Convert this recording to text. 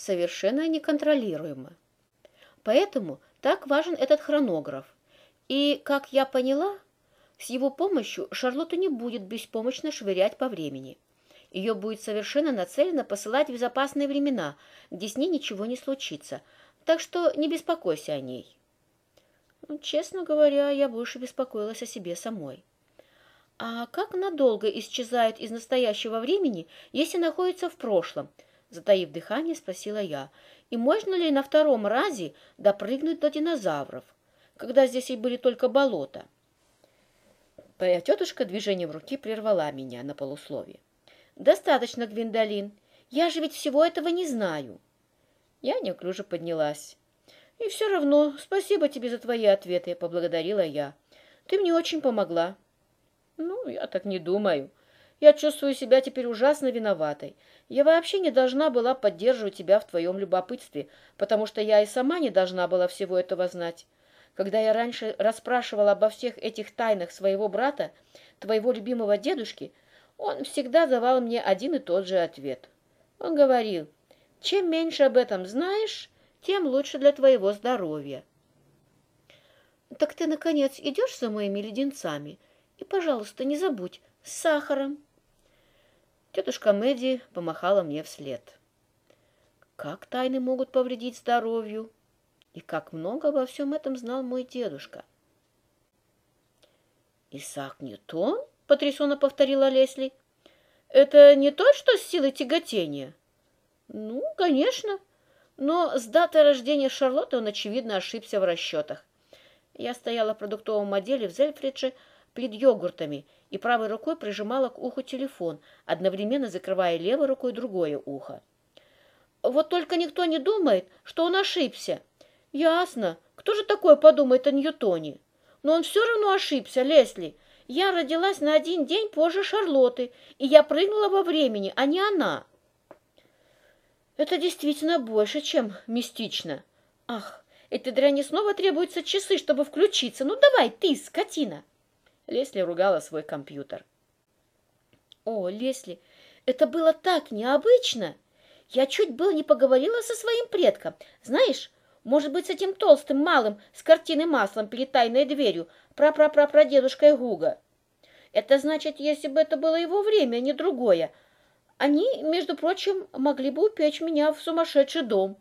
совершенно неконтролируемо. Поэтому так важен этот хронограф. И, как я поняла, с его помощью Шарлотту не будет беспомощно швырять по времени. Ее будет совершенно нацелено посылать в безопасные времена, где с ней ничего не случится. Так что не беспокойся о ней. Ну, честно говоря, я больше беспокоилась о себе самой. А как надолго исчезает из настоящего времени, если находится в прошлом? Затаив дыхание, спросила я. И можно ли на втором разе допрыгнуть до динозавров, когда здесь и были только болота? Твоя тетушка движением руки прервала меня на полусловие. «Достаточно, Гвиндолин. Я же ведь всего этого не знаю». Я неуклюже поднялась. «И все равно спасибо тебе за твои ответы», — поблагодарила я. «Ты мне очень помогла». «Ну, я так не думаю. Я чувствую себя теперь ужасно виноватой. Я вообще не должна была поддерживать тебя в твоем любопытстве, потому что я и сама не должна была всего этого знать. Когда я раньше расспрашивала обо всех этих тайнах своего брата, твоего любимого дедушки, он всегда давал мне один и тот же ответ. Он говорил, чем меньше об этом знаешь, тем лучше для твоего здоровья. Так ты, наконец, идешь за моими леденцами? И, пожалуйста, не забудь, с сахаром. Тетушка Мэдди помахала мне вслед. Как тайны могут повредить здоровью? И как много обо всем этом знал мой дедушка. «Исаак Ньютон?» — потрясенно повторила Лесли. «Это не то, что с силой тяготения?» «Ну, конечно. Но с датой рождения Шарлотты он, очевидно, ошибся в расчетах. Я стояла в продуктовом отделе в Зельфридже перед йогуртами и правой рукой прижимала к уху телефон, одновременно закрывая левой рукой другое ухо. Вот только никто не думает, что он ошибся. Ясно. Кто же такое подумает о Ньютоне? Но он все равно ошибся, Лесли. Я родилась на один день позже Шарлотты, и я прыгнула во времени, а не она. Это действительно больше, чем мистично. Ах, этой дряни снова требуются часы, чтобы включиться. Ну давай, ты, скотина. Лесли ругала свой компьютер. О, Лесли, это было так необычно. Я чуть было не поговорила со своим предком. Знаешь, может быть, с этим толстым малым с картины маслом перед тайной дверью, прапрапрапрадедушкой Гуга. Это значит, если бы это было его время, а не другое. Они, между прочим, могли бы упечь меня в сумасшедший дом.